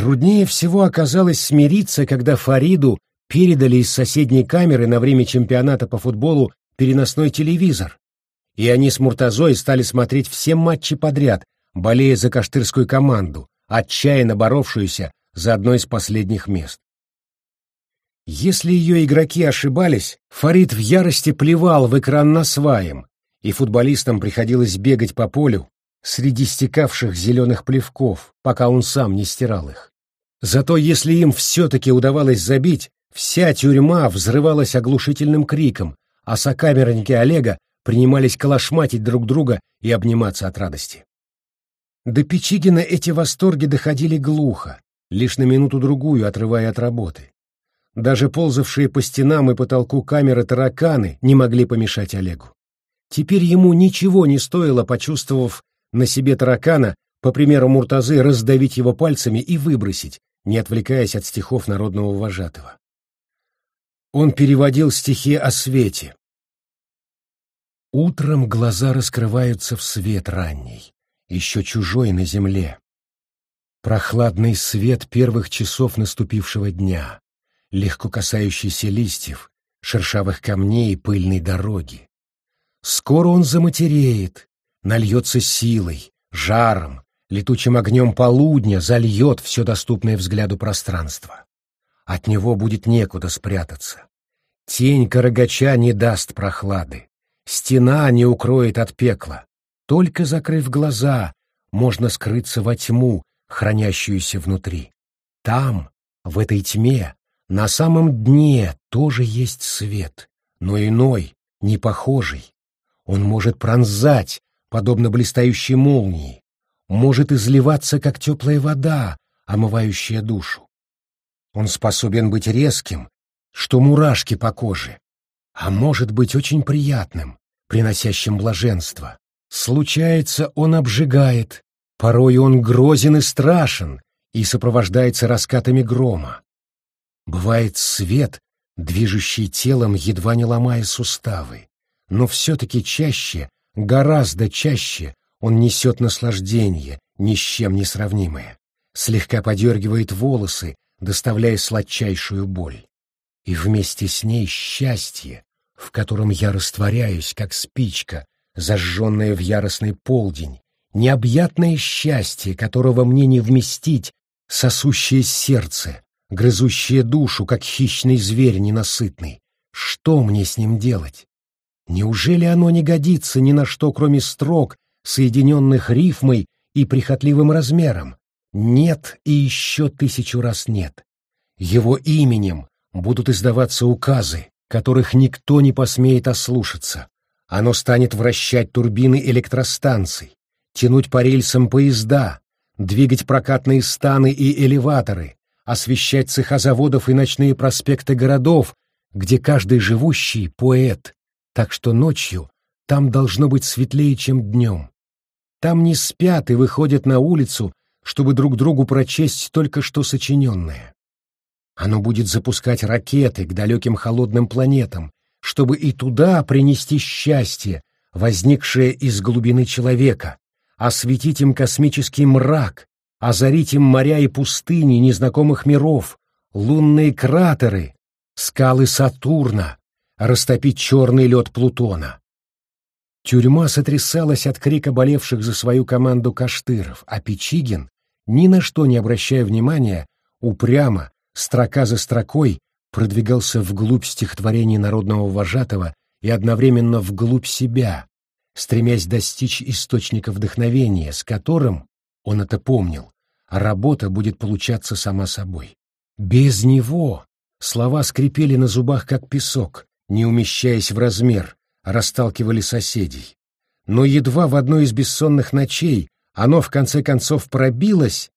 Труднее всего оказалось смириться, когда Фариду передали из соседней камеры на время чемпионата по футболу переносной телевизор, и они с Муртазой стали смотреть все матчи подряд, болея за каштырскую команду, отчаянно боровшуюся за одно из последних мест. Если ее игроки ошибались, Фарид в ярости плевал в экран на сваем, и футболистам приходилось бегать по полю среди стекавших зеленых плевков, пока он сам не стирал их. Зато если им все-таки удавалось забить, вся тюрьма взрывалась оглушительным криком, а сокамерники Олега принимались калашматить друг друга и обниматься от радости. До Печигина эти восторги доходили глухо, лишь на минуту-другую отрывая от работы. Даже ползавшие по стенам и потолку камеры тараканы не могли помешать Олегу. Теперь ему ничего не стоило, почувствовав на себе таракана, по примеру Муртазы, раздавить его пальцами и выбросить, не отвлекаясь от стихов народного вожатого. Он переводил стихи о свете. Утром глаза раскрываются в свет ранний, еще чужой на земле. Прохладный свет первых часов наступившего дня, легко касающийся листьев, шершавых камней и пыльной дороги. Скоро он заматереет, нальется силой, жаром, летучим огнем полудня зальет все доступное взгляду пространство. От него будет некуда спрятаться. Тень карагача не даст прохлады. Стена не укроет от пекла. Только закрыв глаза, можно скрыться во тьму, хранящуюся внутри. Там, в этой тьме, на самом дне тоже есть свет, но иной, не похожий. Он может пронзать, подобно блистающей молнии, может изливаться, как теплая вода, омывающая душу. Он способен быть резким, что мурашки по коже, а может быть очень приятным, приносящим блаженство. Случается, он обжигает, порой он грозен и страшен и сопровождается раскатами грома. Бывает свет, движущий телом, едва не ломая суставы, но все-таки чаще, гораздо чаще он несет наслаждение, ни с чем не сравнимое, слегка подергивает волосы, доставляя сладчайшую боль. И вместе с ней счастье, в котором я растворяюсь, как спичка, зажженная в яростный полдень, необъятное счастье, которого мне не вместить, сосущее сердце, грызущее душу, как хищный зверь ненасытный. Что мне с ним делать? Неужели оно не годится ни на что, кроме строк, соединенных рифмой и прихотливым размером? Нет и еще тысячу раз нет. Его именем будут издаваться указы, которых никто не посмеет ослушаться. Оно станет вращать турбины электростанций, тянуть по рельсам поезда, двигать прокатные станы и элеваторы, освещать цеха заводов и ночные проспекты городов, где каждый живущий — поэт, так что ночью там должно быть светлее, чем днем. Там не спят и выходят на улицу, чтобы друг другу прочесть только что сочиненное. Оно будет запускать ракеты к далеким холодным планетам, чтобы и туда принести счастье, возникшее из глубины человека, осветить им космический мрак, озарить им моря и пустыни незнакомых миров, лунные кратеры, скалы Сатурна, растопить черный лед Плутона. Тюрьма сотрясалась от крика болевших за свою команду каштыров, а Печигин, ни на что не обращая внимания, упрямо, строка за строкой, продвигался вглубь стихотворений народного вожатого и одновременно вглубь себя, стремясь достичь источника вдохновения, с которым он это помнил, работа будет получаться сама собой. Без него слова скрипели на зубах, как песок, не умещаясь в размер, расталкивали соседей. Но едва в одной из бессонных ночей оно в конце концов пробилось,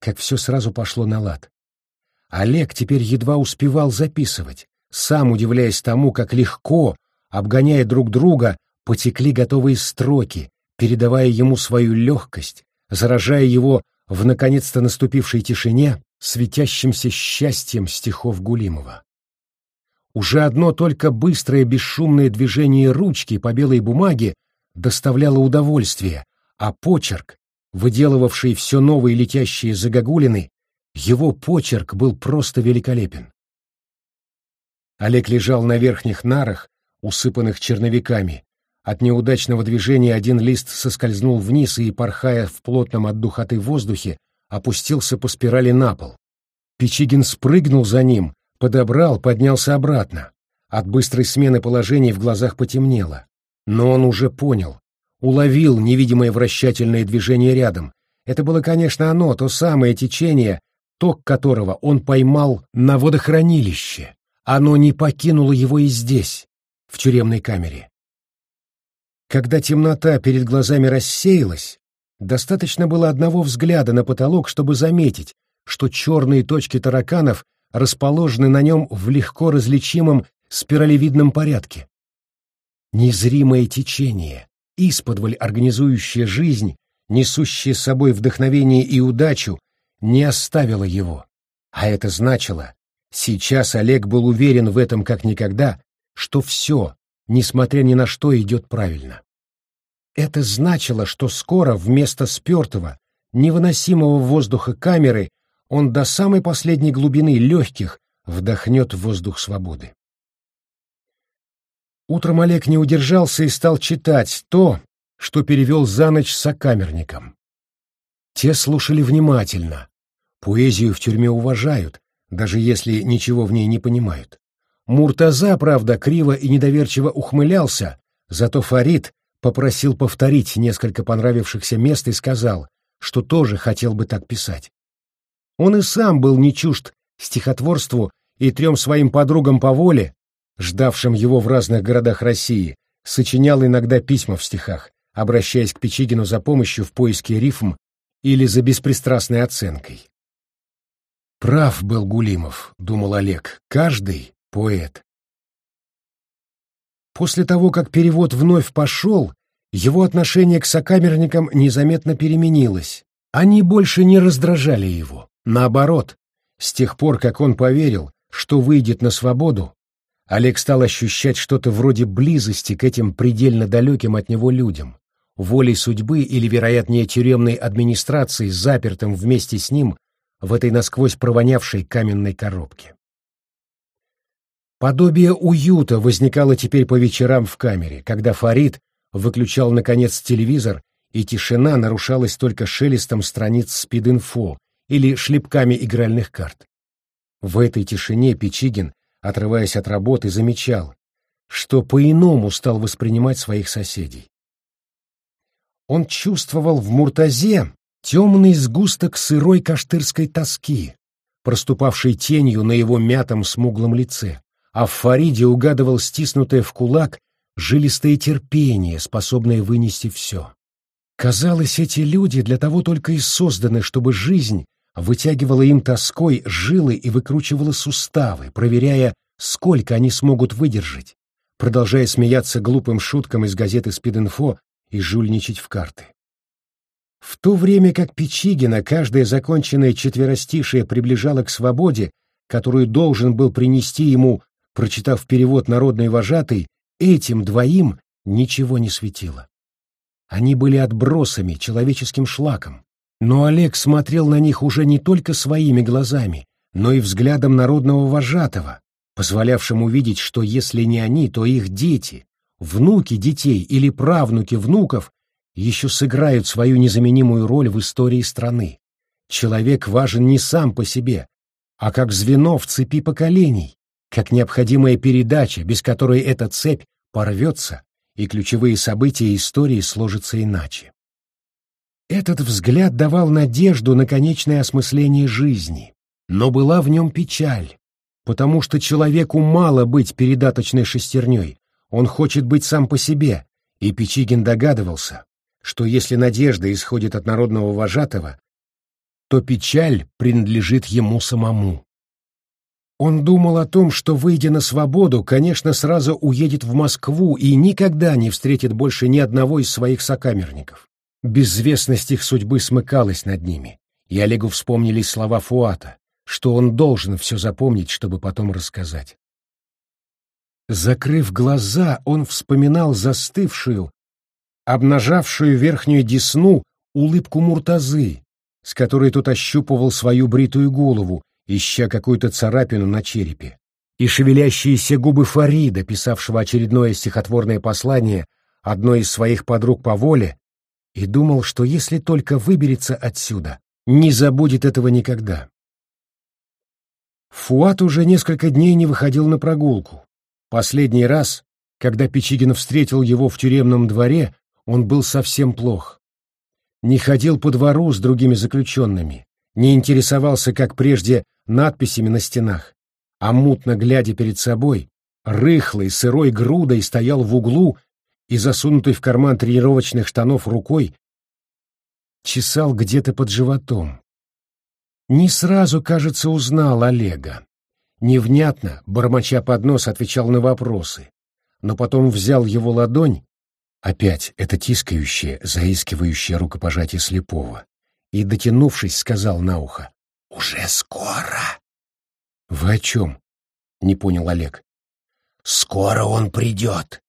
как все сразу пошло на лад. Олег теперь едва успевал записывать, сам удивляясь тому, как легко, обгоняя друг друга, потекли готовые строки, передавая ему свою легкость, заражая его в наконец-то наступившей тишине светящимся счастьем стихов Гулимова. Уже одно только быстрое бесшумное движение ручки по белой бумаге доставляло удовольствие, а почерк, выделывавший все новые летящие загогулины, Его почерк был просто великолепен. Олег лежал на верхних нарах, усыпанных черновиками. От неудачного движения один лист соскользнул вниз и, порхая в плотном от духоты воздухе, опустился по спирали на пол. Печигин спрыгнул за ним, подобрал, поднялся обратно. От быстрой смены положений в глазах потемнело. Но он уже понял, уловил невидимое вращательное движение рядом. Это было, конечно, оно, то самое течение, ток которого он поймал на водохранилище. Оно не покинуло его и здесь, в тюремной камере. Когда темнота перед глазами рассеялась, достаточно было одного взгляда на потолок, чтобы заметить, что черные точки тараканов расположены на нем в легко различимом спиралевидном порядке. Незримое течение, исподволь организующее жизнь, несущее с собой вдохновение и удачу, не оставило его. А это значило, сейчас Олег был уверен в этом как никогда, что все, несмотря ни на что, идет правильно. Это значило, что скоро вместо спертого, невыносимого воздуха камеры он до самой последней глубины легких вдохнет воздух свободы. Утром Олег не удержался и стал читать то, что перевел за ночь сокамерникам. Те слушали внимательно. Поэзию в тюрьме уважают, даже если ничего в ней не понимают. Муртаза, правда, криво и недоверчиво ухмылялся, зато Фарид попросил повторить несколько понравившихся мест и сказал, что тоже хотел бы так писать. Он и сам был не чужд стихотворству и трем своим подругам по воле, ждавшим его в разных городах России, сочинял иногда письма в стихах, обращаясь к Печигину за помощью в поиске рифм или за беспристрастной оценкой. Прав был Гулимов, думал Олег, каждый поэт. После того, как перевод вновь пошел, его отношение к сокамерникам незаметно переменилось. Они больше не раздражали его. Наоборот, с тех пор, как он поверил, что выйдет на свободу, Олег стал ощущать что-то вроде близости к этим предельно далеким от него людям, волей судьбы или, вероятнее, тюремной администрации, запертым вместе с ним в этой насквозь провонявшей каменной коробке. Подобие уюта возникало теперь по вечерам в камере, когда Фарид выключал, наконец, телевизор, и тишина нарушалась только шелестом страниц спид-инфо или шлепками игральных карт. В этой тишине Печигин отрываясь от работы, замечал, что по-иному стал воспринимать своих соседей. Он чувствовал в Муртазе темный сгусток сырой каштырской тоски, проступавшей тенью на его мятом смуглом лице, а в Фариде угадывал стиснутое в кулак жилистое терпение, способное вынести все. Казалось, эти люди для того только и созданы, чтобы жизнь вытягивала им тоской жилы и выкручивала суставы, проверяя, сколько они смогут выдержать, продолжая смеяться глупым шуткам из газеты «Спидинфо» и жульничать в карты. В то время как Печигина каждое законченное четверостишее приближало к свободе, которую должен был принести ему, прочитав перевод народной вожатой, этим двоим ничего не светило. Они были отбросами, человеческим шлаком, но Олег смотрел на них уже не только своими глазами, но и взглядом народного вожатого, позволявшим увидеть, что если не они, то их дети, внуки детей или правнуки внуков еще сыграют свою незаменимую роль в истории страны. Человек важен не сам по себе, а как звено в цепи поколений, как необходимая передача, без которой эта цепь порвется, и ключевые события истории сложатся иначе. Этот взгляд давал надежду на конечное осмысление жизни, но была в нем печаль, потому что человеку мало быть передаточной шестерней, он хочет быть сам по себе, и Печигин догадывался, что если надежда исходит от народного вожатого, то печаль принадлежит ему самому. Он думал о том, что, выйдя на свободу, конечно, сразу уедет в Москву и никогда не встретит больше ни одного из своих сокамерников. Безвестность их судьбы смыкалась над ними, и Олегу вспомнились слова Фуата, что он должен все запомнить, чтобы потом рассказать. Закрыв глаза, он вспоминал застывшую, обнажавшую верхнюю десну улыбку Муртазы, с которой тот ощупывал свою бритую голову, ища какую-то царапину на черепе, и шевелящиеся губы Фарида, писавшего очередное стихотворное послание одной из своих подруг по воле, и думал, что если только выберется отсюда, не забудет этого никогда. Фуат уже несколько дней не выходил на прогулку. Последний раз, когда Печигин встретил его в тюремном дворе, он был совсем плох. Не ходил по двору с другими заключенными, не интересовался, как прежде, надписями на стенах, а мутно глядя перед собой, рыхлой, сырой грудой стоял в углу и, засунутый в карман тренировочных штанов рукой, чесал где-то под животом. Не сразу, кажется, узнал Олега. Невнятно, бормоча под нос, отвечал на вопросы, но потом взял его ладонь, опять это тискающее, заискивающее рукопожатие слепого, и, дотянувшись, сказал на ухо, «Уже скоро!» «Вы о чем?» — не понял Олег. «Скоро он придет,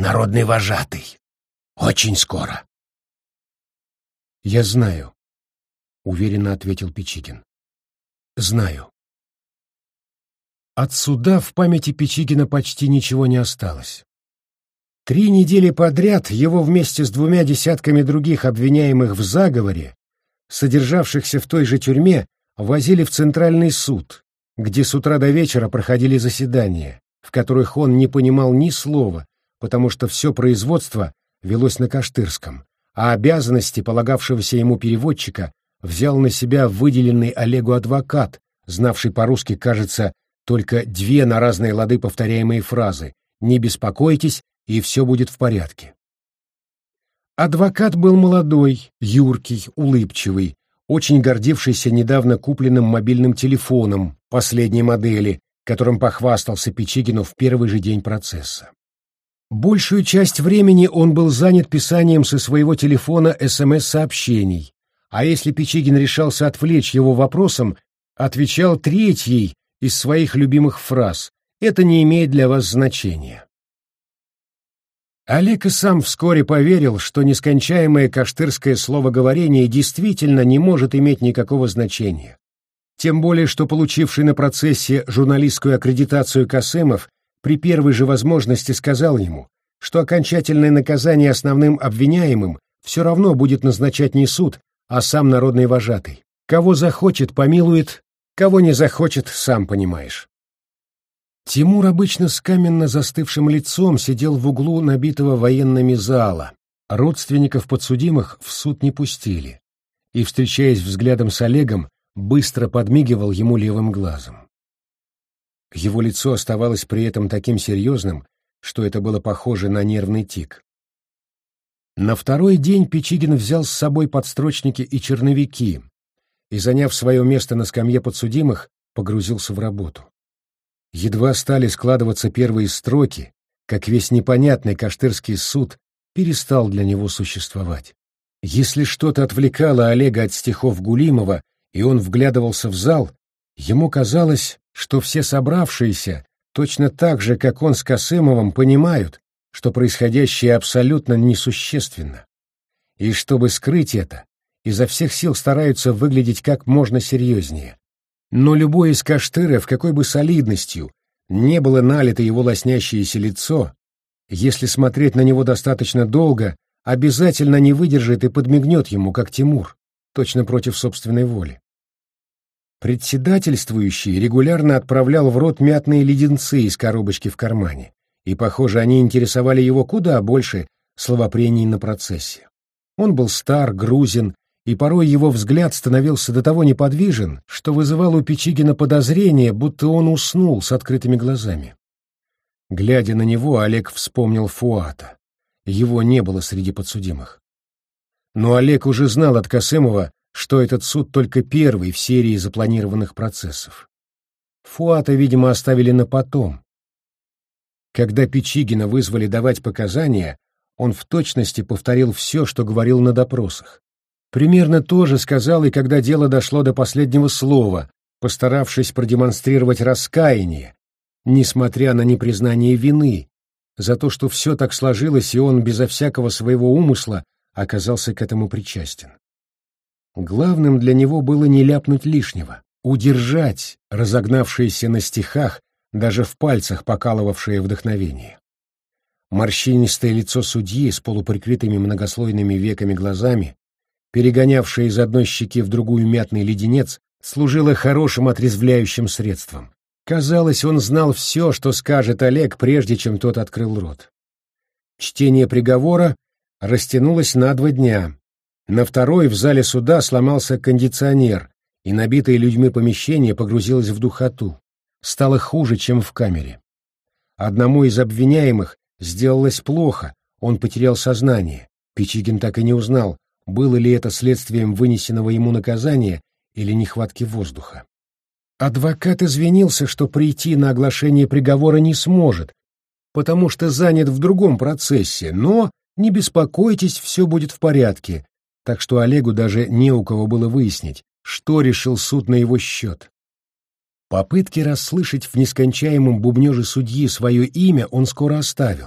народный вожатый. Очень скоро». «Я знаю», — уверенно ответил Печигин. «Знаю». От суда в памяти Печигина почти ничего не осталось. Три недели подряд его вместе с двумя десятками других обвиняемых в заговоре, содержавшихся в той же тюрьме, возили в Центральный суд, где с утра до вечера проходили заседания, в которых он не понимал ни слова, потому что все производство велось на Каштырском, а обязанности полагавшегося ему переводчика взял на себя выделенный Олегу адвокат, знавший по-русски, кажется, только две на разные лады повторяемые фразы «Не беспокойтесь, и все будет в порядке». Адвокат был молодой, юркий, улыбчивый, очень гордившийся недавно купленным мобильным телефоном последней модели, которым похвастался Печигину в первый же день процесса. Большую часть времени он был занят писанием со своего телефона СМС-сообщений, а если Печигин решался отвлечь его вопросом, отвечал третьей из своих любимых фраз «Это не имеет для вас значения». Олег и сам вскоре поверил, что нескончаемое каштырское словоговорение действительно не может иметь никакого значения. Тем более, что получивший на процессе журналистскую аккредитацию Касымов при первой же возможности сказал ему, что окончательное наказание основным обвиняемым все равно будет назначать не суд, а сам народный вожатый. Кого захочет, помилует, кого не захочет, сам понимаешь. Тимур обычно с каменно застывшим лицом сидел в углу набитого военными зала. Родственников подсудимых в суд не пустили. И, встречаясь взглядом с Олегом, быстро подмигивал ему левым глазом. Его лицо оставалось при этом таким серьезным, что это было похоже на нервный тик. На второй день Печигин взял с собой подстрочники и черновики и, заняв свое место на скамье подсудимых, погрузился в работу. Едва стали складываться первые строки, как весь непонятный Каштырский суд перестал для него существовать. Если что-то отвлекало Олега от стихов Гулимова, и он вглядывался в зал, ему казалось, что все собравшиеся, точно так же, как он с Косымовым, понимают, что происходящее абсолютно несущественно. И чтобы скрыть это, изо всех сил стараются выглядеть как можно серьезнее. Но любой из каштыров, какой бы солидностью не было налито его лоснящееся лицо, если смотреть на него достаточно долго, обязательно не выдержит и подмигнет ему, как Тимур, точно против собственной воли. Председательствующий регулярно отправлял в рот мятные леденцы из коробочки в кармане, и, похоже, они интересовали его куда больше словопрений на процессе. Он был стар, грузин, и порой его взгляд становился до того неподвижен, что вызывал у Печигина подозрение, будто он уснул с открытыми глазами. Глядя на него, Олег вспомнил Фуата. Его не было среди подсудимых. Но Олег уже знал от Касымова, что этот суд только первый в серии запланированных процессов. Фуата, видимо, оставили на потом. Когда Печигина вызвали давать показания, он в точности повторил все, что говорил на допросах. Примерно то же сказал и когда дело дошло до последнего слова, постаравшись продемонстрировать раскаяние, несмотря на непризнание вины, за то, что все так сложилось, и он безо всякого своего умысла оказался к этому причастен. Главным для него было не ляпнуть лишнего, удержать разогнавшееся на стихах, даже в пальцах покалывавшее вдохновение. Морщинистое лицо судьи с полуприкрытыми многослойными веками глазами, перегонявшее из одной щеки в другую мятный леденец, служило хорошим отрезвляющим средством. Казалось, он знал все, что скажет Олег, прежде чем тот открыл рот. Чтение приговора растянулось на два дня. На второй в зале суда сломался кондиционер, и набитое людьми помещение погрузилось в духоту. Стало хуже, чем в камере. Одному из обвиняемых сделалось плохо, он потерял сознание. Пичигин так и не узнал, было ли это следствием вынесенного ему наказания или нехватки воздуха. Адвокат извинился, что прийти на оглашение приговора не сможет, потому что занят в другом процессе, но не беспокойтесь, все будет в порядке, так что Олегу даже не у кого было выяснить, что решил суд на его счет. Попытки расслышать в нескончаемом бубнеже судьи свое имя он скоро оставил.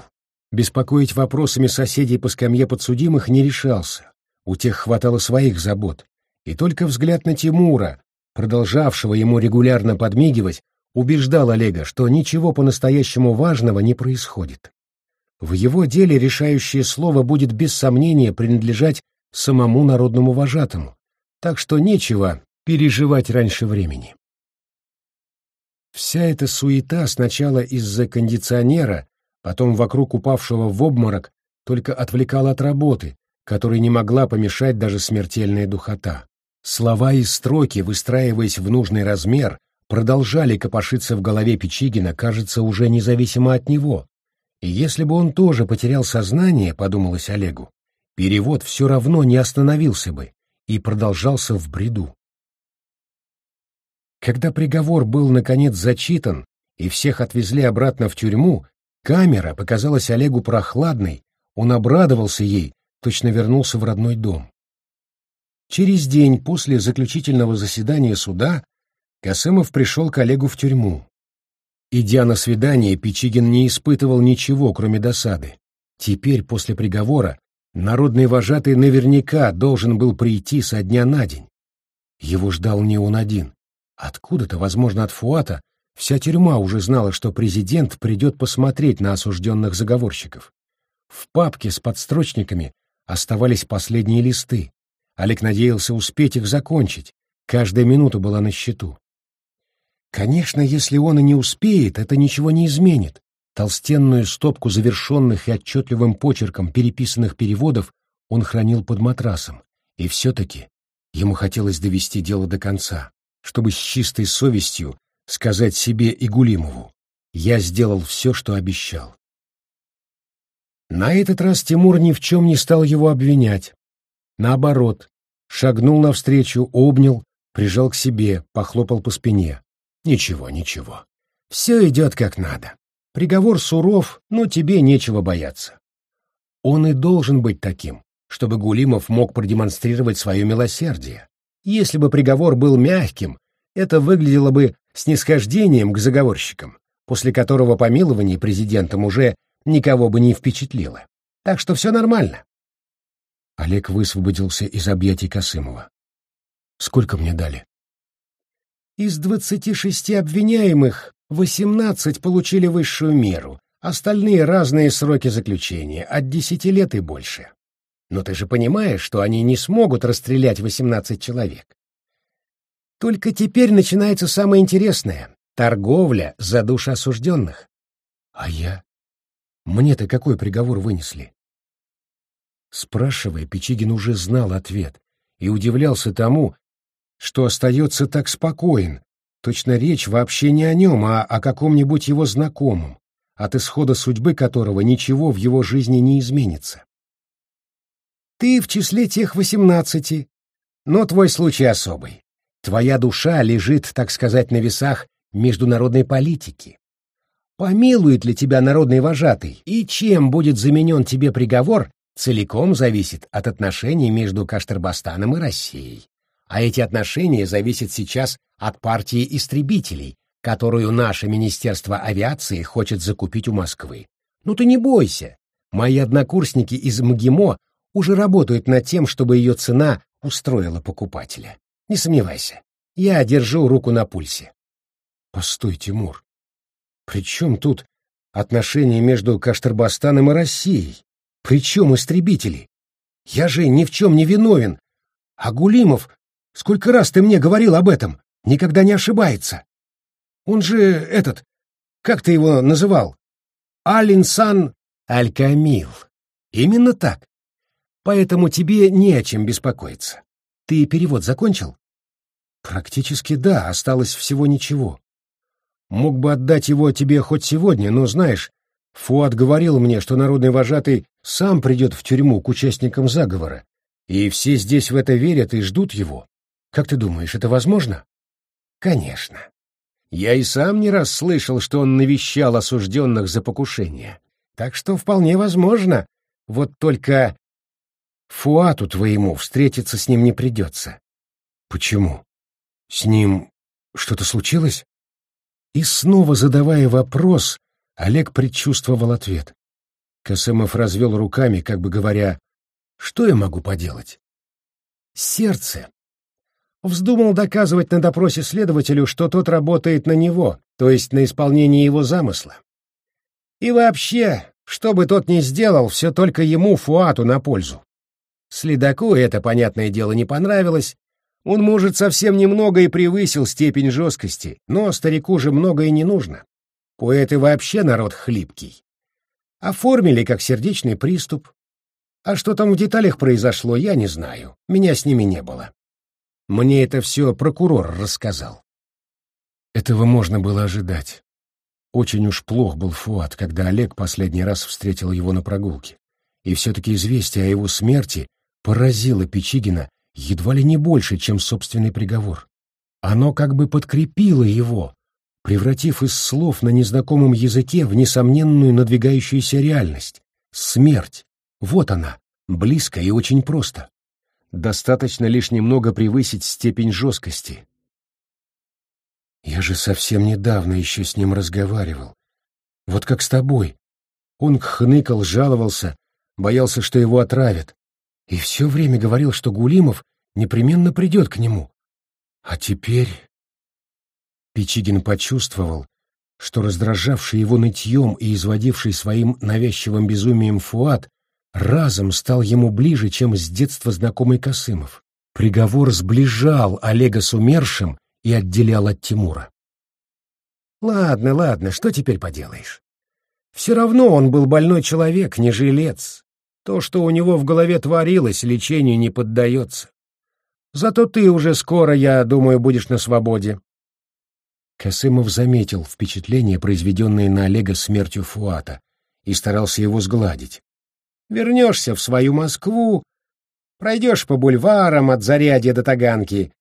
Беспокоить вопросами соседей по скамье подсудимых не решался. У тех хватало своих забот. И только взгляд на Тимура, продолжавшего ему регулярно подмигивать, убеждал Олега, что ничего по-настоящему важного не происходит. В его деле решающее слово будет без сомнения принадлежать самому народному вожатому, так что нечего переживать раньше времени. Вся эта суета сначала из-за кондиционера, потом вокруг упавшего в обморок, только отвлекала от работы, которой не могла помешать даже смертельная духота. Слова и строки, выстраиваясь в нужный размер, продолжали копошиться в голове Печигина, кажется, уже независимо от него. И если бы он тоже потерял сознание, подумалось Олегу, перевод все равно не остановился бы и продолжался в бреду. Когда приговор был наконец зачитан и всех отвезли обратно в тюрьму, камера показалась Олегу прохладной, он обрадовался ей, точно вернулся в родной дом. Через день после заключительного заседания суда Касымов пришел к Олегу в тюрьму. Идя на свидание, Пичигин не испытывал ничего, кроме досады. Теперь, после приговора, народный вожатый наверняка должен был прийти со дня на день. Его ждал не он один. Откуда-то, возможно, от Фуата, вся тюрьма уже знала, что президент придет посмотреть на осужденных заговорщиков. В папке с подстрочниками оставались последние листы. Олег надеялся успеть их закончить. Каждая минута была на счету. Конечно, если он и не успеет, это ничего не изменит. Толстенную стопку завершенных и отчетливым почерком переписанных переводов он хранил под матрасом. И все-таки ему хотелось довести дело до конца, чтобы с чистой совестью сказать себе и Гулимову «Я сделал все, что обещал». На этот раз Тимур ни в чем не стал его обвинять. Наоборот, шагнул навстречу, обнял, прижал к себе, похлопал по спине. Ничего, ничего. Все идет как надо. Приговор суров, но тебе нечего бояться. Он и должен быть таким, чтобы Гулимов мог продемонстрировать свое милосердие. Если бы приговор был мягким, это выглядело бы снисхождением к заговорщикам, после которого помилование президентом уже никого бы не впечатлило. Так что все нормально. Олег высвободился из объятий Косымова. «Сколько мне дали?» «Из двадцати шести обвиняемых восемнадцать получили высшую меру, остальные разные сроки заключения, от десяти лет и больше. Но ты же понимаешь, что они не смогут расстрелять восемнадцать человек. Только теперь начинается самое интересное — торговля за души осужденных. А я? Мне-то какой приговор вынесли? Спрашивая, Печигин уже знал ответ и удивлялся тому, что остается так спокоен. Точно речь вообще не о нем, а о каком-нибудь его знакомом, от исхода судьбы которого ничего в его жизни не изменится. Ты в числе тех восемнадцати, но твой случай особый. Твоя душа лежит, так сказать, на весах международной политики. Помилует ли тебя народный вожатый, и чем будет заменен тебе приговор, целиком зависит от отношений между Каштырбастаном и Россией. А эти отношения зависят сейчас от партии истребителей, которую наше Министерство авиации хочет закупить у Москвы. Ну ты не бойся. Мои однокурсники из МГИМО уже работают над тем, чтобы ее цена устроила покупателя. Не сомневайся, я держу руку на пульсе. Постой, Тимур. При чем тут отношения между Каштарбастаном и Россией? При чем истребители? Я же ни в чем не виновен. А Гулимов, сколько раз ты мне говорил об этом, никогда не ошибается. Он же этот, как ты его называл? Алинсан Алькамил. Именно так. Поэтому тебе не о чем беспокоиться. Ты перевод закончил? Практически да, осталось всего ничего. Мог бы отдать его тебе хоть сегодня, но знаешь, Фуат говорил мне, что народный вожатый сам придет в тюрьму к участникам заговора, и все здесь в это верят и ждут его. Как ты думаешь, это возможно? Конечно. Я и сам не раз слышал, что он навещал осужденных за покушение. Так что вполне возможно. Вот только Фуату твоему встретиться с ним не придется. Почему? С ним что-то случилось? И снова задавая вопрос, Олег предчувствовал ответ. Косымов развел руками, как бы говоря, «Что я могу поделать?» «Сердце вздумал доказывать на допросе следователю, что тот работает на него, то есть на исполнение его замысла. И вообще, что бы тот ни сделал, все только ему, Фуату, на пользу. Следаку это, понятное дело, не понравилось. Он, может, совсем немного и превысил степень жесткости, но старику же многое не нужно. Поэты вообще народ хлипкий. Оформили как сердечный приступ. А что там в деталях произошло, я не знаю. Меня с ними не было. Мне это все прокурор рассказал. Этого можно было ожидать. Очень уж плох был Фуат, когда Олег последний раз встретил его на прогулке. И все-таки известие о его смерти поразило Печигина едва ли не больше, чем собственный приговор. Оно как бы подкрепило его, превратив из слов на незнакомом языке в несомненную надвигающуюся реальность. Смерть. Вот она, близко и очень просто. Достаточно лишь немного превысить степень жесткости. Я же совсем недавно еще с ним разговаривал. Вот как с тобой. Он хныкал, жаловался, боялся, что его отравят. И все время говорил, что Гулимов непременно придет к нему. А теперь... Печигин почувствовал, что раздражавший его нытьем и изводивший своим навязчивым безумием Фуат разом стал ему ближе, чем с детства знакомый Косымов. Приговор сближал Олега с умершим и отделял от Тимура. Ладно, ладно, что теперь поделаешь? Все равно он был больной человек, не жилец. То, что у него в голове творилось, лечению не поддается. Зато ты уже скоро, я думаю, будешь на свободе. Косымов заметил впечатление, произведенное на Олега смертью Фуата, и старался его сгладить вернешься в свою Москву, пройдешь по бульварам от Зарядья до Таганки.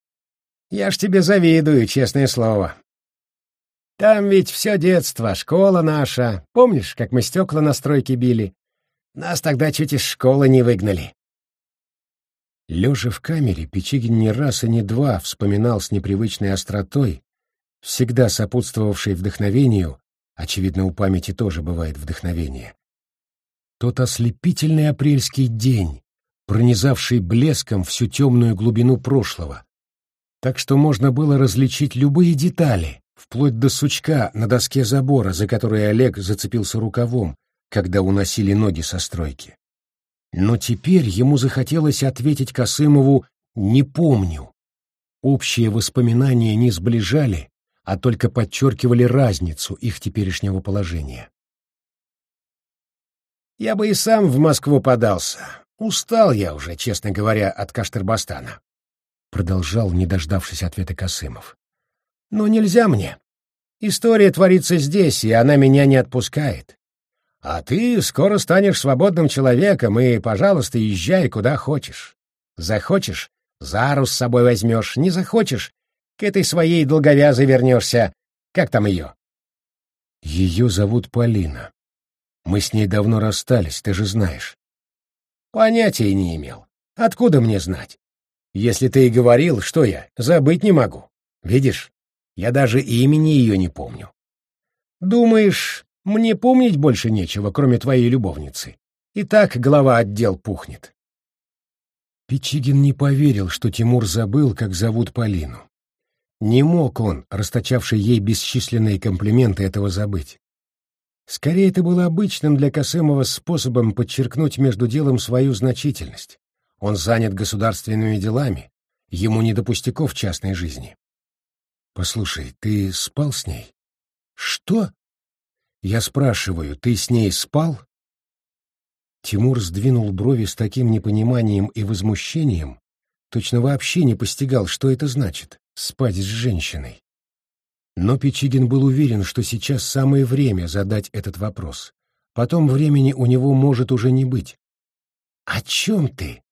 Я ж тебе завидую, честное слово. Там ведь все детство, школа наша. Помнишь, как мы стекла на стройке били? Нас тогда чуть из школы не выгнали. Лежа в камере, Печигин не раз и не два вспоминал с непривычной остротой, всегда сопутствовавшей вдохновению, очевидно, у памяти тоже бывает вдохновение, тот ослепительный апрельский день, пронизавший блеском всю темную глубину прошлого, так что можно было различить любые детали, вплоть до сучка на доске забора, за который Олег зацепился рукавом, когда уносили ноги со стройки. Но теперь ему захотелось ответить Косымову «не помню». Общие воспоминания не сближали, а только подчеркивали разницу их теперешнего положения. Я бы и сам в Москву подался. Устал я уже, честно говоря, от Каштербастана. Продолжал, не дождавшись ответа Косымов. Но нельзя мне. История творится здесь, и она меня не отпускает. А ты скоро станешь свободным человеком, и, пожалуйста, езжай куда хочешь. Захочешь — Зару с собой возьмешь, не захочешь — к этой своей долговязой вернешься. Как там ее? Ее зовут Полина. Мы с ней давно расстались, ты же знаешь. Понятия не имел. Откуда мне знать? Если ты и говорил, что я, забыть не могу. Видишь, я даже имени ее не помню. Думаешь, мне помнить больше нечего, кроме твоей любовницы? И так голова отдел пухнет. Пичигин не поверил, что Тимур забыл, как зовут Полину. Не мог он, расточавший ей бесчисленные комплименты, этого забыть. Скорее, это было обычным для Касымова способом подчеркнуть между делом свою значительность. Он занят государственными делами, ему не до пустяков частной жизни. «Послушай, ты спал с ней?» «Что?» «Я спрашиваю, ты с ней спал?» Тимур сдвинул брови с таким непониманием и возмущением, точно вообще не постигал, что это значит — спать с женщиной. Но Печигин был уверен, что сейчас самое время задать этот вопрос. Потом времени у него может уже не быть. «О чем ты?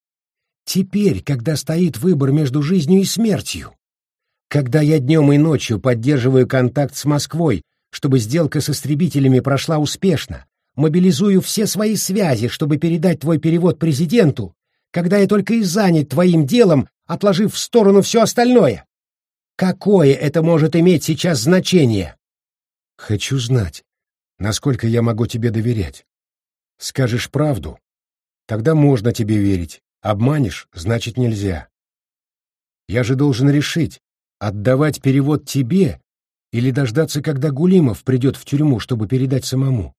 Теперь, когда стоит выбор между жизнью и смертью? Когда я днем и ночью поддерживаю контакт с Москвой, чтобы сделка с истребителями прошла успешно, мобилизую все свои связи, чтобы передать твой перевод президенту, когда я только и занят твоим делом, отложив в сторону все остальное. Какое это может иметь сейчас значение? Хочу знать, насколько я могу тебе доверять. Скажешь правду, тогда можно тебе верить. Обманешь, значит нельзя. Я же должен решить, отдавать перевод тебе или дождаться, когда Гулимов придет в тюрьму, чтобы передать самому.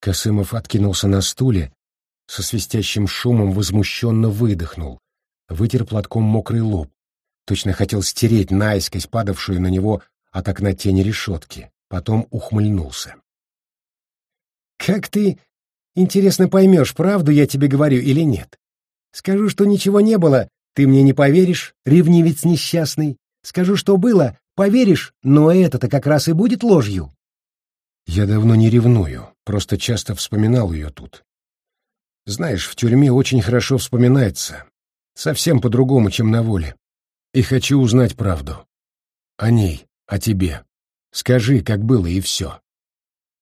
Косымов откинулся на стуле, со свистящим шумом возмущенно выдохнул, вытер платком мокрый лоб, точно хотел стереть наискось падавшую на него от окна тени решетки, потом ухмыльнулся. «Как ты, интересно, поймешь, правду я тебе говорю или нет? Скажу, что ничего не было, ты мне не поверишь, ревнивец несчастный. Скажу, что было, поверишь, но это-то как раз и будет ложью». Я давно не ревную, просто часто вспоминал ее тут. Знаешь, в тюрьме очень хорошо вспоминается. Совсем по-другому, чем на воле. И хочу узнать правду. О ней, о тебе. Скажи, как было, и все.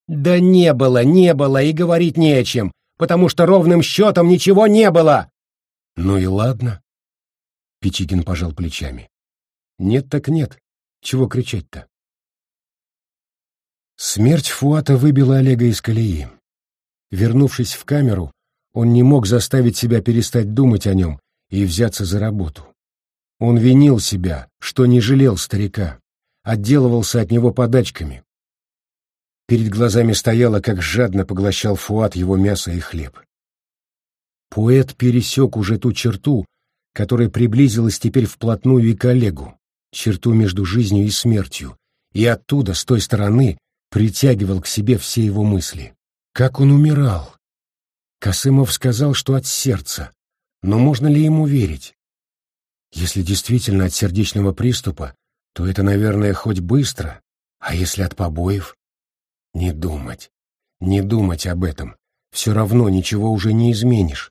Да не было, не было, и говорить не о чем, потому что ровным счетом ничего не было. Ну и ладно. Печигин пожал плечами. Нет так нет. Чего кричать-то? Смерть Фуата выбила Олега из колеи. Вернувшись в камеру, он не мог заставить себя перестать думать о нем и взяться за работу. Он винил себя, что не жалел старика, отделывался от него подачками. Перед глазами стояло, как жадно поглощал Фуат его мясо и хлеб. Поэт пересек уже ту черту, которая приблизилась теперь вплотную и к Олегу, черту между жизнью и смертью, и оттуда, с той стороны, притягивал к себе все его мысли. Как он умирал? Косымов сказал, что от сердца, но можно ли ему верить? Если действительно от сердечного приступа, то это, наверное, хоть быстро, а если от побоев? Не думать, не думать об этом. Все равно ничего уже не изменишь.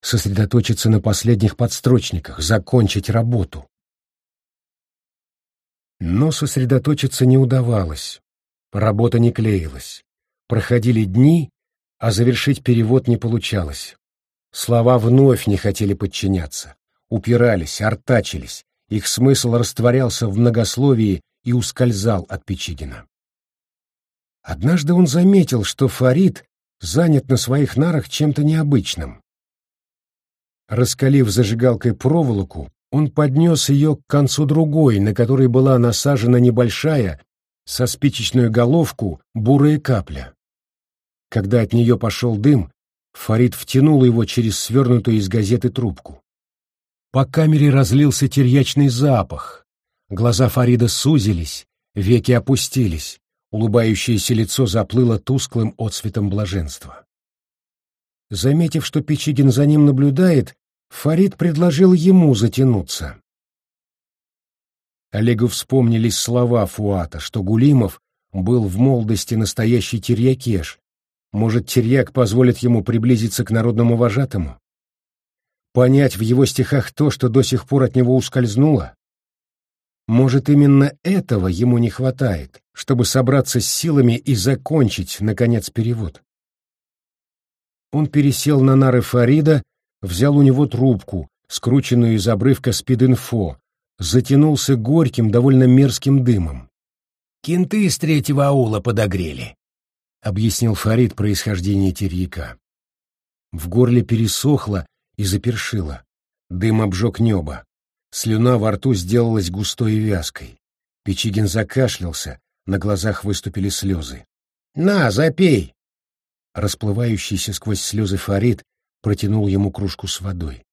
Сосредоточиться на последних подстрочниках, закончить работу. Но сосредоточиться не удавалось. Работа не клеилась. Проходили дни, а завершить перевод не получалось. Слова вновь не хотели подчиняться, упирались, артачились, их смысл растворялся в многословии и ускользал от Печигина. Однажды он заметил, что Фарид занят на своих нарах чем-то необычным. Раскалив зажигалкой проволоку, он поднес ее к концу другой, на которой была насажена небольшая, со спичечную головку бурая капля. Когда от нее пошел дым, Фарид втянул его через свернутую из газеты трубку. По камере разлился терьячный запах. Глаза Фарида сузились, веки опустились, улыбающееся лицо заплыло тусклым отсветом блаженства. Заметив, что Печигин за ним наблюдает, Фарид предложил ему затянуться. Олегу вспомнились слова Фуата, что Гулимов был в молодости настоящий терьякеш. Может, терьяк позволит ему приблизиться к народному вожатому? Понять в его стихах то, что до сих пор от него ускользнуло? Может, именно этого ему не хватает, чтобы собраться с силами и закончить, наконец, перевод? Он пересел на нары Фарида, взял у него трубку, скрученную из обрывка спид-инфо, затянулся горьким, довольно мерзким дымом. «Кенты из третьего аула подогрели», — объяснил Фарид происхождение терьяка. В горле пересохло, и запершило. Дым обжег небо. Слюна во рту сделалась густой и вязкой. Печигин закашлялся, на глазах выступили слезы. «На, запей!» Расплывающийся сквозь слезы Фарид протянул ему кружку с водой.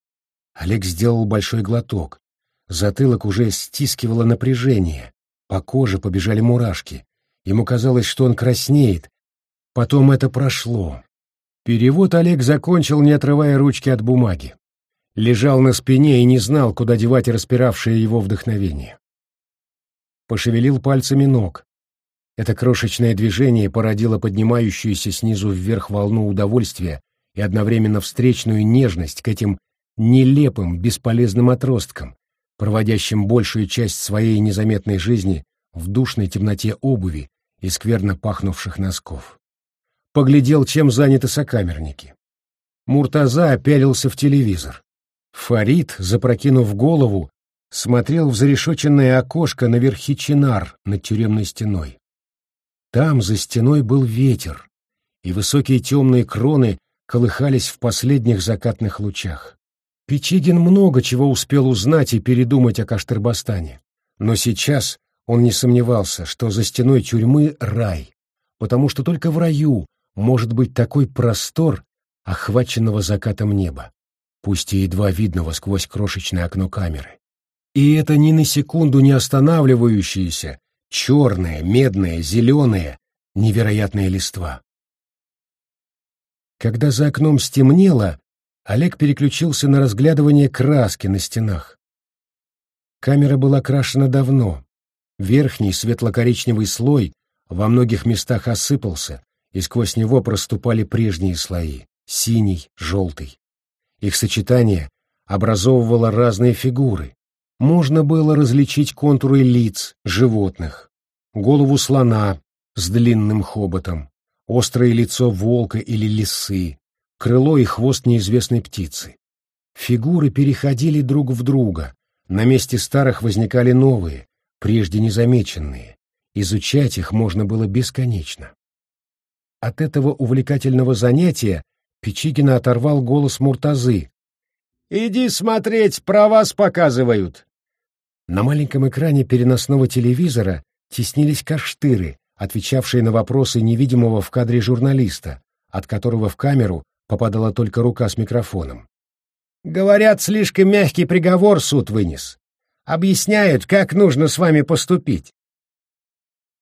Олег сделал большой глоток. Затылок уже стискивало напряжение. По коже побежали мурашки. Ему казалось, что он краснеет. Потом это прошло. Перевод Олег закончил, не отрывая ручки от бумаги лежал на спине и не знал, куда девать распиравшее его вдохновение. Пошевелил пальцами ног. Это крошечное движение породило поднимающуюся снизу вверх волну удовольствия и одновременно встречную нежность к этим нелепым, бесполезным отросткам, проводящим большую часть своей незаметной жизни в душной темноте обуви и скверно пахнувших носков. Поглядел, чем заняты сокамерники. Муртаза опялился в телевизор. Фарид, запрокинув голову, смотрел в зарешоченное окошко на верхи чинар над тюремной стеной. Там за стеной был ветер, и высокие темные кроны колыхались в последних закатных лучах. Печигин много чего успел узнать и передумать о Каштырбастане, но сейчас он не сомневался, что за стеной тюрьмы рай, потому что только в раю может быть такой простор охваченного закатом неба пусть и едва видного сквозь крошечное окно камеры. И это ни на секунду не останавливающиеся, черные, медные, зеленые, невероятные листва. Когда за окном стемнело, Олег переключился на разглядывание краски на стенах. Камера была крашена давно. Верхний светло-коричневый слой во многих местах осыпался, и сквозь него проступали прежние слои — синий, желтый. Их сочетание образовывало разные фигуры. Можно было различить контуры лиц животных, голову слона с длинным хоботом, острое лицо волка или лисы, крыло и хвост неизвестной птицы. Фигуры переходили друг в друга, на месте старых возникали новые, прежде незамеченные. Изучать их можно было бесконечно. От этого увлекательного занятия Печигина оторвал голос Муртазы. «Иди смотреть, про вас показывают!» На маленьком экране переносного телевизора теснились каштыры, отвечавшие на вопросы невидимого в кадре журналиста, от которого в камеру попадала только рука с микрофоном. «Говорят, слишком мягкий приговор суд вынес. Объясняют, как нужно с вами поступить».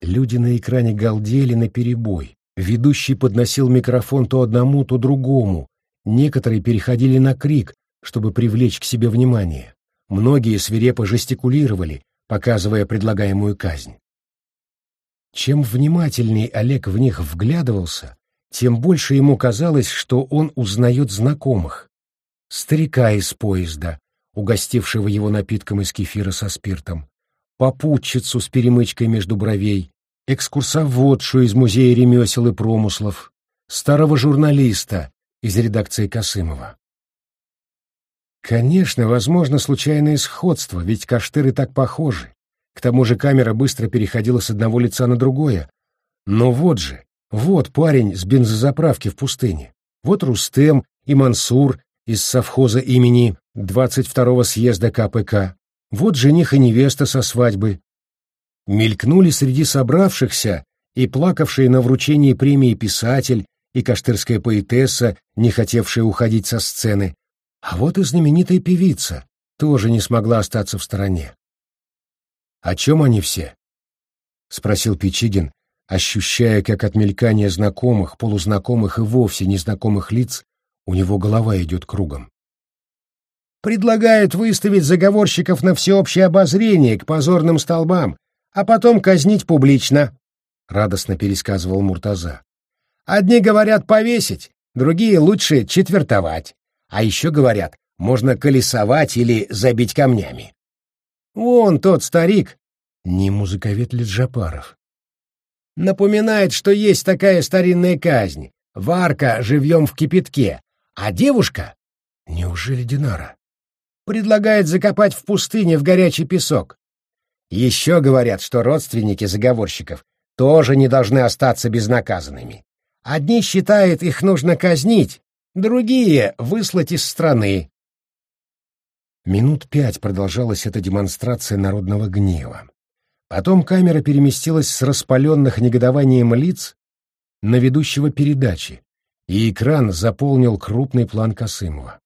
Люди на экране галдели наперебой. Ведущий подносил микрофон то одному, то другому. Некоторые переходили на крик, чтобы привлечь к себе внимание. Многие свирепо жестикулировали, показывая предлагаемую казнь. Чем внимательней Олег в них вглядывался, тем больше ему казалось, что он узнает знакомых. Старика из поезда, угостившего его напитком из кефира со спиртом, попутчицу с перемычкой между бровей, экскурсоводшу из Музея ремесел и промыслов, старого журналиста из редакции Косымова. Конечно, возможно случайное сходство, ведь каштыры так похожи. К тому же камера быстро переходила с одного лица на другое. Но вот же, вот парень с бензозаправки в пустыне. Вот Рустем и Мансур из совхоза имени 22-го съезда КПК. Вот жених и невеста со свадьбы, мелькнули среди собравшихся и плакавшие на вручении премии писатель и каштырская поэтесса, не хотевшая уходить со сцены, а вот и знаменитая певица тоже не смогла остаться в стороне. «О чем они все?» — спросил Печигин, ощущая, как от мелькания знакомых, полузнакомых и вовсе незнакомых лиц у него голова идет кругом. «Предлагают выставить заговорщиков на всеобщее обозрение к позорным столбам а потом казнить публично», — радостно пересказывал Муртаза. «Одни говорят повесить, другие лучше четвертовать, а еще говорят, можно колесовать или забить камнями. Вон тот старик, не музыковед ли Джапаров, напоминает, что есть такая старинная казнь, варка живьем в кипятке, а девушка, неужели Динара, предлагает закопать в пустыне в горячий песок. Еще говорят, что родственники заговорщиков тоже не должны остаться безнаказанными. Одни считают, их нужно казнить, другие — выслать из страны. Минут пять продолжалась эта демонстрация народного гнева. Потом камера переместилась с распаленных негодованием лиц на ведущего передачи, и экран заполнил крупный план Косымова.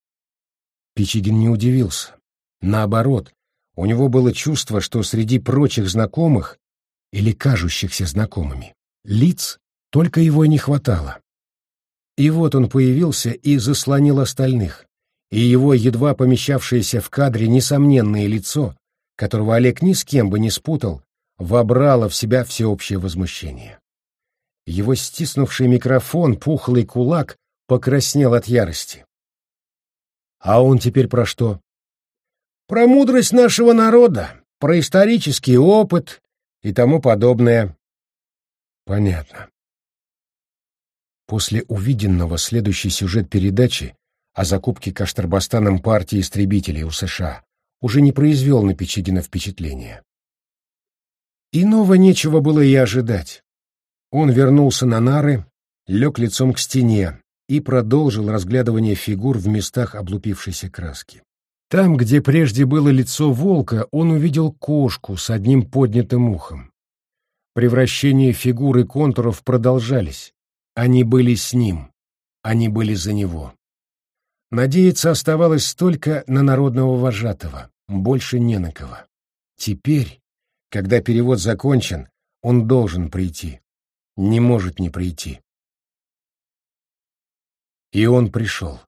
Пичигин не удивился. Наоборот, у него было чувство, что среди прочих знакомых, или кажущихся знакомыми, лиц только его не хватало. И вот он появился и заслонил остальных, и его едва помещавшееся в кадре несомненное лицо, которого Олег ни с кем бы не спутал, вобрало в себя всеобщее возмущение. Его стиснувший микрофон, пухлый кулак, покраснел от ярости. А он теперь про что? Про мудрость нашего народа, про исторический опыт и тому подобное. Понятно. После увиденного следующий сюжет передачи о закупке Каштарбастаном партии истребителей у США уже не произвел на Печигина впечатления. Иного нечего было и ожидать. Он вернулся на нары, лег лицом к стене и продолжил разглядывание фигур в местах облупившейся краски. Там, где прежде было лицо волка, он увидел кошку с одним поднятым ухом. Превращения фигур и контуров продолжались. Они были с ним, они были за него. Надеяться оставалось только на народного вожатого, больше не на кого. Теперь, когда перевод закончен, он должен прийти. Не может не прийти. И он пришел.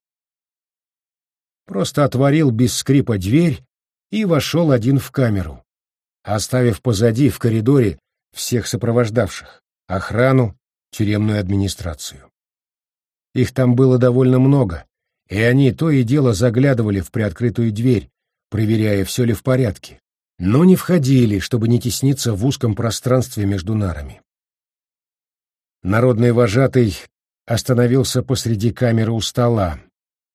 Просто отворил без скрипа дверь и вошел один в камеру, оставив позади в коридоре всех сопровождавших, охрану, тюремную администрацию. Их там было довольно много, и они то и дело заглядывали в приоткрытую дверь, проверяя, все ли в порядке, но не входили, чтобы не тесниться в узком пространстве между нарами. Народный вожатый остановился посреди камеры у стола,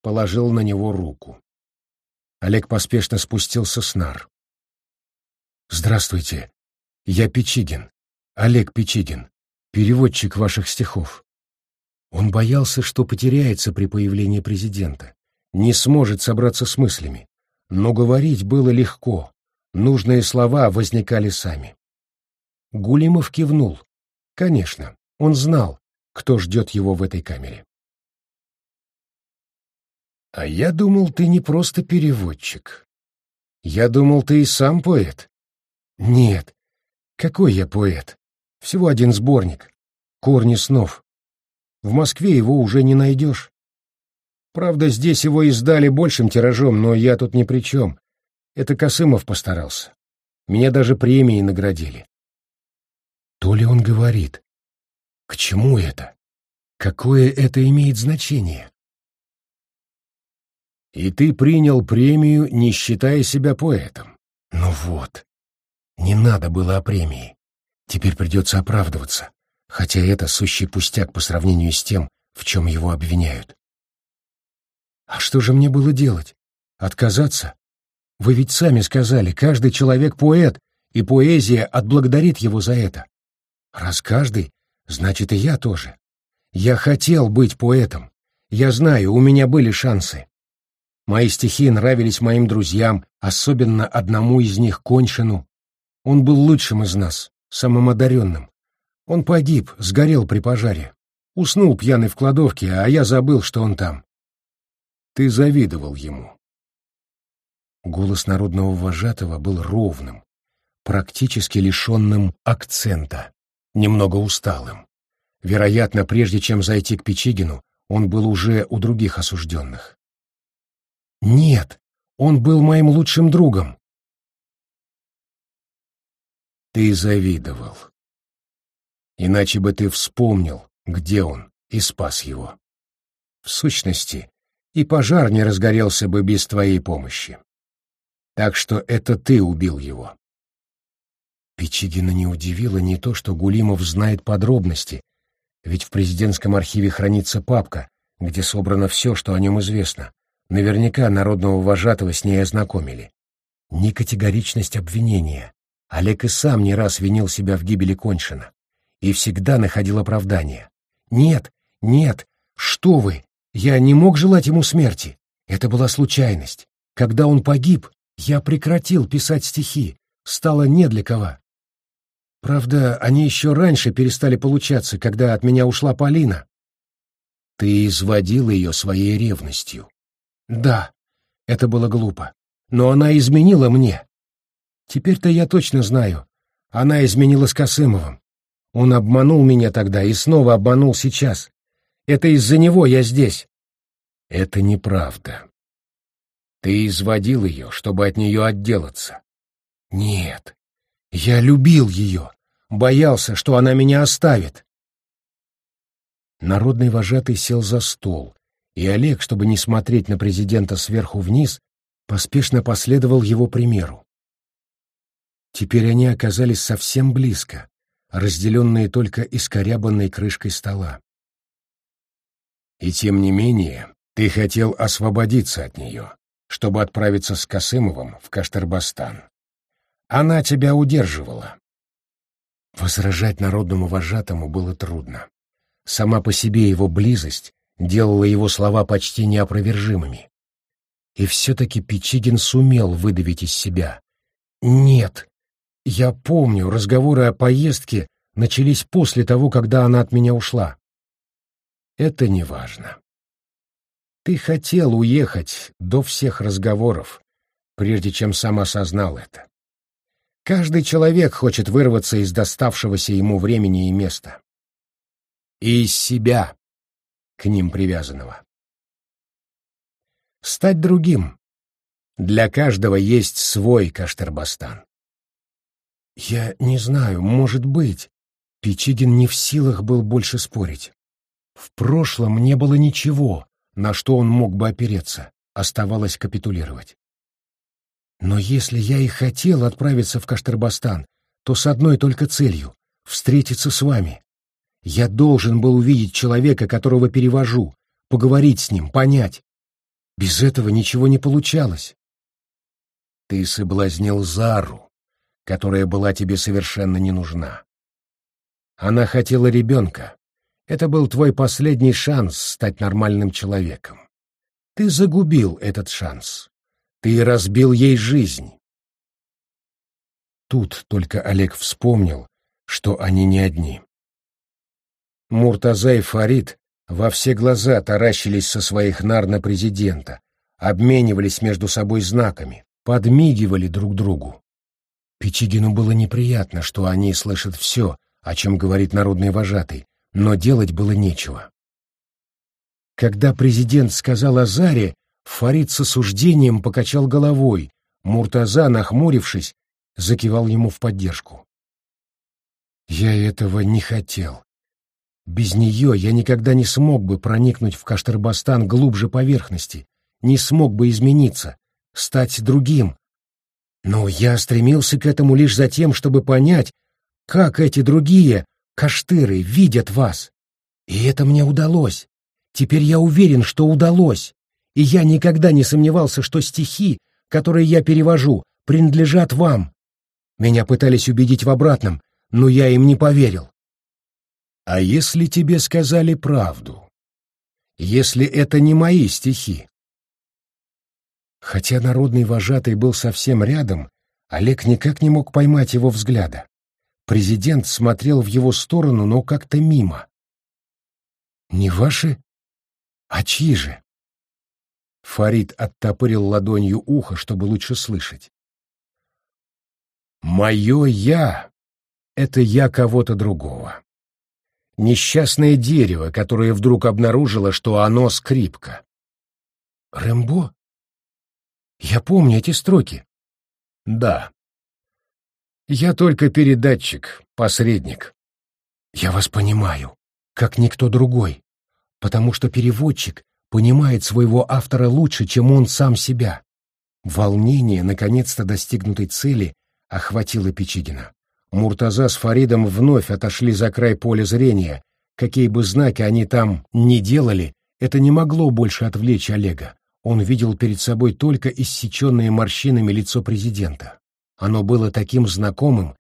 положил на него руку. Олег поспешно спустился с нар. «Здравствуйте, я Печигин, Олег Печигин переводчик ваших стихов. Он боялся, что потеряется при появлении президента, не сможет собраться с мыслями. Но говорить было легко, нужные слова возникали сами. Гулимов кивнул. Конечно, он знал, кто ждет его в этой камере. «А я думал, ты не просто переводчик. Я думал, ты и сам поэт». «Нет, какой я поэт? Всего один сборник. «Корни снов». В Москве его уже не найдешь. Правда, здесь его издали большим тиражом, но я тут ни при чем. Это Косымов постарался. Меня даже премией наградили. То ли он говорит? К чему это? Какое это имеет значение? И ты принял премию, не считая себя поэтом. Ну вот. Не надо было о премии. Теперь придется оправдываться, хотя это сущий пустяк по сравнению с тем, в чем его обвиняют. А что же мне было делать? Отказаться? Вы ведь сами сказали, каждый человек поэт, и поэзия отблагодарит его за это. Раз каждый, значит и я тоже. Я хотел быть поэтом. Я знаю, у меня были шансы. Мои стихи нравились моим друзьям, особенно одному из них, Коньшину. Он был лучшим из нас самым одаренным. Он погиб, сгорел при пожаре. Уснул пьяный в кладовке, а я забыл, что он там. Ты завидовал ему. Голос народного вожатого был ровным, практически лишенным акцента, немного усталым. Вероятно, прежде чем зайти к Печигину, он был уже у других осужденных. «Нет, он был моим лучшим другом. Ты завидовал. Иначе бы ты вспомнил, где он, и спас его. В сущности, и пожар не разгорелся бы без твоей помощи. Так что это ты убил его. Печигина не удивило не то, что Гулимов знает подробности, ведь в президентском архиве хранится папка, где собрано все, что о нем известно. Наверняка народного вожатого с ней ознакомили. Не категоричность обвинения, Олег и сам не раз винил себя в гибели Коньшина и всегда находил оправдание. «Нет, нет, что вы! Я не мог желать ему смерти. Это была случайность. Когда он погиб, я прекратил писать стихи, стало не для кого. Правда, они еще раньше перестали получаться, когда от меня ушла Полина. Ты изводил ее своей ревностью. Да, это было глупо. Но она изменила мне. Теперь-то я точно знаю. Она изменила с Косымовым. Он обманул меня тогда и снова обманул сейчас. Это из-за него я здесь. Это неправда. Ты изводил ее, чтобы от нее отделаться. Нет, я любил ее, боялся, что она меня оставит. Народный вожатый сел за стол, и Олег, чтобы не смотреть на президента сверху вниз, поспешно последовал его примеру. Теперь они оказались совсем близко, разделенные только искорябанной крышкой стола. И тем не менее, ты хотел освободиться от нее, чтобы отправиться с Касымовым в Каштарбастан. Она тебя удерживала. Возражать народному вожатому было трудно. Сама по себе его близость делала его слова почти неопровержимыми. И все-таки Печигин сумел выдавить из себя. «Нет, я помню, разговоры о поездке начались после того, когда она от меня ушла. Это не важно. Ты хотел уехать до всех разговоров, прежде чем сам осознал это. Каждый человек хочет вырваться из доставшегося ему времени и места. И из себя, к ним привязанного. Стать другим. Для каждого есть свой Каштербастан. Я не знаю, может быть. Печигин не в силах был больше спорить. В прошлом не было ничего, на что он мог бы опереться. Оставалось капитулировать. Но если я и хотел отправиться в Каштырбастан, то с одной только целью — встретиться с вами. Я должен был увидеть человека, которого перевожу, поговорить с ним, понять. Без этого ничего не получалось. Ты соблазнил Зару, которая была тебе совершенно не нужна. Она хотела ребенка. Это был твой последний шанс стать нормальным человеком. Ты загубил этот шанс. Ты разбил ей жизнь. Тут только Олег вспомнил, что они не одни. Муртаза и Фарид во все глаза таращились со своих нар на президента, обменивались между собой знаками, подмигивали друг другу. Печигину было неприятно, что они слышат все, о чем говорит народный вожатый, но делать было нечего. Когда президент сказал о Заре, Фарид с осуждением покачал головой, Муртаза, нахмурившись, закивал ему в поддержку. «Я этого не хотел. Без нее я никогда не смог бы проникнуть в Каштарбастан глубже поверхности, не смог бы измениться, стать другим. Но я стремился к этому лишь за тем, чтобы понять, как эти другие, каштыры, видят вас. И это мне удалось. Теперь я уверен, что удалось и я никогда не сомневался, что стихи, которые я перевожу, принадлежат вам. Меня пытались убедить в обратном, но я им не поверил. А если тебе сказали правду? Если это не мои стихи? Хотя народный вожатый был совсем рядом, Олег никак не мог поймать его взгляда. Президент смотрел в его сторону, но как-то мимо. «Не ваши? А чьи же?» Фарид оттопырил ладонью ухо, чтобы лучше слышать. «Мое «я» — это я кого-то другого. Несчастное дерево, которое вдруг обнаружило, что оно скрипка. Рэмбо? Я помню эти строки. Да. Я только передатчик, посредник. Я вас понимаю, как никто другой, потому что переводчик понимает своего автора лучше, чем он сам себя. Волнение, наконец-то достигнутой цели, охватило Печигина. Муртаза с Фаридом вновь отошли за край поля зрения. Какие бы знаки они там ни делали, это не могло больше отвлечь Олега. Он видел перед собой только иссеченное морщинами лицо президента. Оно было таким знакомым,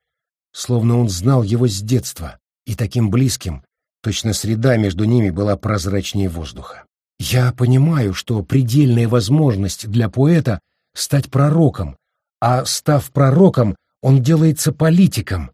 словно он знал его с детства, и таким близким, точно среда между ними была прозрачнее воздуха. Я понимаю, что предельная возможность для поэта стать пророком, а став пророком, он делается политиком.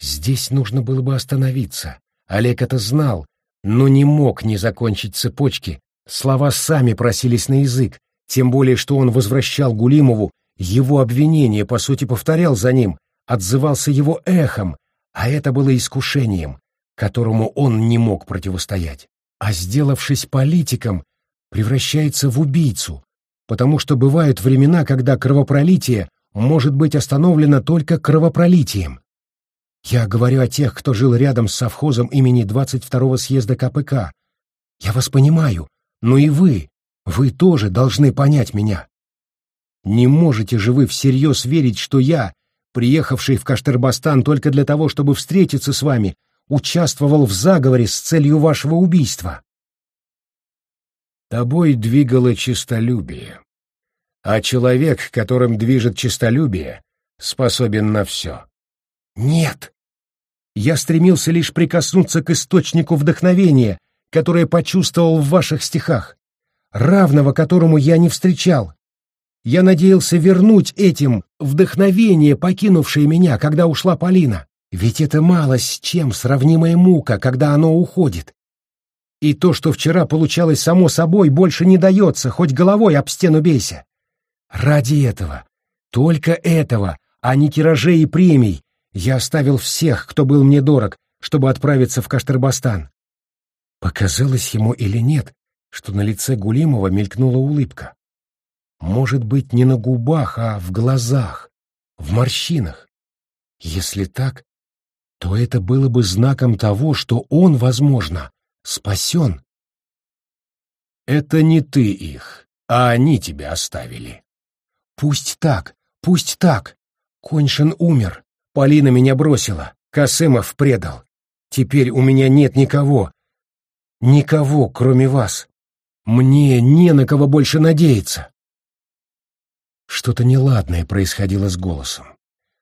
Здесь нужно было бы остановиться. Олег это знал, но не мог не закончить цепочки. Слова сами просились на язык, тем более, что он возвращал Гулимову его обвинение, по сути, повторял за ним, отзывался его эхом, а это было искушением, которому он не мог противостоять. А сделавшись политиком, превращается в убийцу, потому что бывают времена, когда кровопролитие может быть остановлено только кровопролитием. Я говорю о тех, кто жил рядом с совхозом имени 22-го съезда КПК. Я вас понимаю, но и вы, вы тоже должны понять меня. Не можете же вы всерьез верить, что я, приехавший в Каштербастан только для того, чтобы встретиться с вами, участвовал в заговоре с целью вашего убийства? Тобой двигало честолюбие. А человек, которым движет честолюбие, способен на все. Нет. Я стремился лишь прикоснуться к источнику вдохновения, которое почувствовал в ваших стихах, равного которому я не встречал. Я надеялся вернуть этим вдохновение, покинувшее меня, когда ушла Полина. Ведь это мало с чем сравнимая мука, когда оно уходит. И то, что вчера получалось само собой, больше не дается, хоть головой об стену бейся. Ради этого, только этого, а не тиражей и премий, я оставил всех, кто был мне дорог, чтобы отправиться в Каштербастан. Показалось ему или нет, что на лице Гулимова мелькнула улыбка. Может быть, не на губах, а в глазах, в морщинах. Если так, то это было бы знаком того, что он, возможно, спасен. Это не ты их, а они тебя оставили. Пусть так, пусть так. Коньшин умер, Полина меня бросила, Касымов предал. Теперь у меня нет никого, никого, кроме вас. Мне не на кого больше надеяться. Что-то неладное происходило с голосом.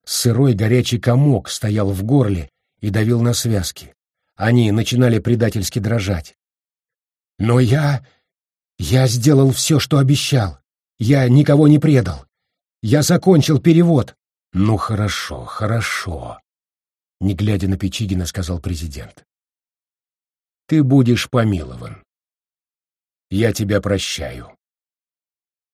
Сырой горячий комок стоял в горле и давил на связки. Они начинали предательски дрожать. Но я... я сделал все, что обещал. Я никого не предал. Я закончил перевод. Ну хорошо, хорошо. Не глядя на Печигина, сказал президент. Ты будешь помилован. Я тебя прощаю.